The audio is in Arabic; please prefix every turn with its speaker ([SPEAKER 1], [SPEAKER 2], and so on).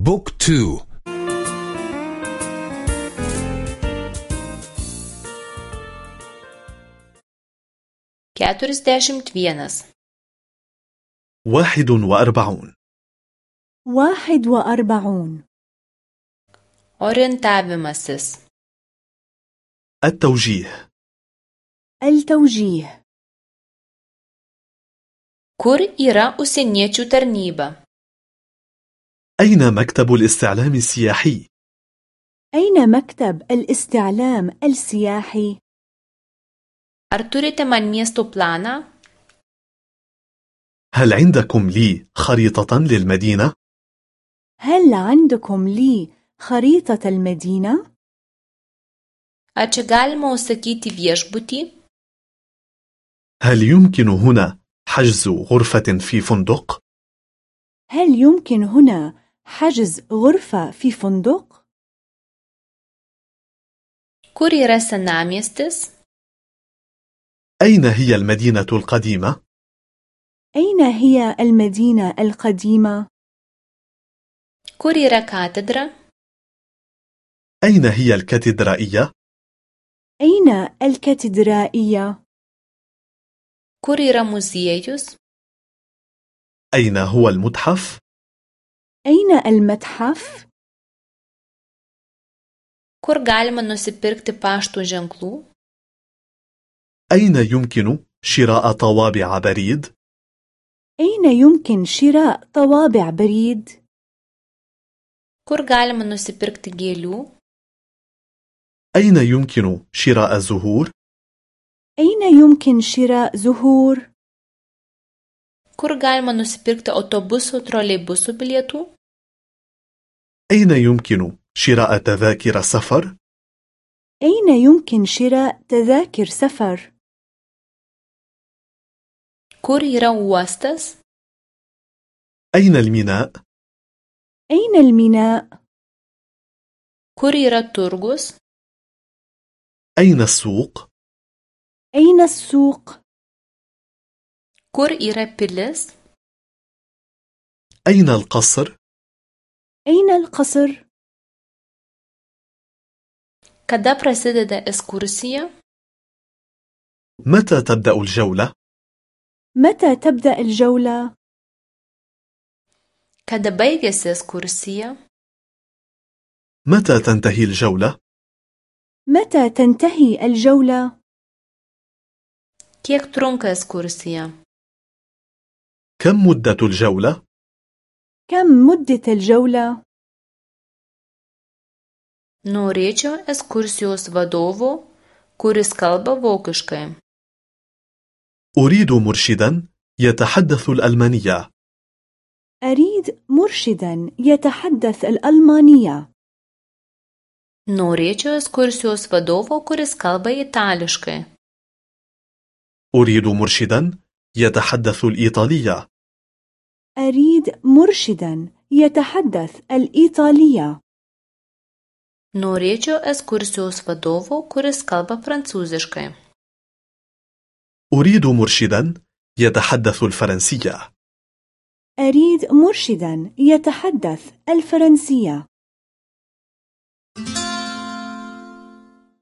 [SPEAKER 1] بوك تو
[SPEAKER 2] keturiasdešimt vienas
[SPEAKER 3] واحد وأربعون
[SPEAKER 4] واحد وأربعون
[SPEAKER 2] orientavimasis
[SPEAKER 3] التوجيه
[SPEAKER 4] التوجيه
[SPEAKER 2] kur yra užsieniečių tarnyba
[SPEAKER 3] أين مكتب الاستعلام السياحي؟
[SPEAKER 4] أين مكتب الاستعلام السياحي؟
[SPEAKER 2] ar turite man miesto planą
[SPEAKER 3] هل عندكم لي خريطة للمدينة؟
[SPEAKER 4] هل عندكم لي خريطة المدينة؟
[SPEAKER 2] ar čia galima užsakyti viešbutį
[SPEAKER 3] هل يمكن هنا حجز غرفة في فندق؟
[SPEAKER 4] هل يمكن هنا حجز غرفة في فندق؟
[SPEAKER 2] kur yra senamiestis
[SPEAKER 3] أين هي المدينة القديمة؟
[SPEAKER 4] أين هي المدينة القديمة؟
[SPEAKER 2] kur yra katedra
[SPEAKER 3] أين هي الكاتدرائية؟
[SPEAKER 4] أين الكاتدرائية؟
[SPEAKER 2] kur yra muziejus
[SPEAKER 3] أين هو المتحف؟
[SPEAKER 4] أين المتحف؟
[SPEAKER 2] kur galima nusipirkti pašto ženklų
[SPEAKER 3] أين يمكن شراء طوابع بريد؟
[SPEAKER 4] أين يمكن شراء طوابع بريد؟
[SPEAKER 2] kur galima nusipirkti gėlių
[SPEAKER 3] أين يمكن شراء زهور؟
[SPEAKER 4] أين يمكن شراء زهور؟
[SPEAKER 2] kur galima nusipirkti autobusų troleibusų bilietų
[SPEAKER 3] أين يمكن شراء تذاكر سفر؟
[SPEAKER 4] أين يمكن شراء تذاكر سفر؟
[SPEAKER 2] kur yra uostas
[SPEAKER 3] أين الميناء؟
[SPEAKER 4] أين الميناء؟
[SPEAKER 2] kur yra turgus
[SPEAKER 3] أين السوق؟
[SPEAKER 4] أين السوق؟
[SPEAKER 2] kur yra pilis
[SPEAKER 3] أين القصر؟
[SPEAKER 4] أين القصر؟
[SPEAKER 2] kada prasideda ekskursija
[SPEAKER 3] متى تبدأ الجولة؟
[SPEAKER 4] متى تبدأ الجولة؟
[SPEAKER 2] kada baigėsi ekskursija
[SPEAKER 3] متى تنتهي الجولة؟
[SPEAKER 4] متى تنتهي الجولة؟
[SPEAKER 2] kiek trunka ekskursija
[SPEAKER 3] كم مدة الجولة؟
[SPEAKER 4] كم مدة الجولة؟
[SPEAKER 2] norėčiau ekskursijos vadovo kuris kalba vokiškai
[SPEAKER 3] أريد مرشدا يتحدث الألمانية
[SPEAKER 4] أريد مرشدا يتحدث الألمانية
[SPEAKER 2] norėčiau ekskursijos vadovo kuris kalba itališkai
[SPEAKER 3] أريد مرشدا يتحدث الإيطالية
[SPEAKER 4] أريد مرشدا يتحدث الإيطالية.
[SPEAKER 2] Norėčiau ekskursijos vadovo kuris kalba prancūziškai.
[SPEAKER 3] أريد مرشدا يتحدث الفرنسية.
[SPEAKER 4] أريد مرشدا يتحدث الفرنسية.